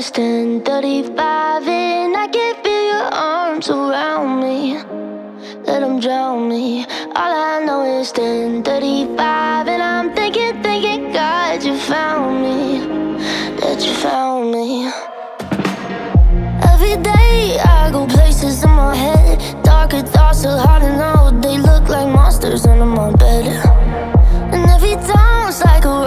it's 10:35 and I can feel your arms around me. Let them drown me. All I know is 10:35 and I'm thinking, thinking, God, you found me. That you found me. Every day I go places in my head. Darker thoughts are hard to know. They look like monsters under my bed. And every time it's like a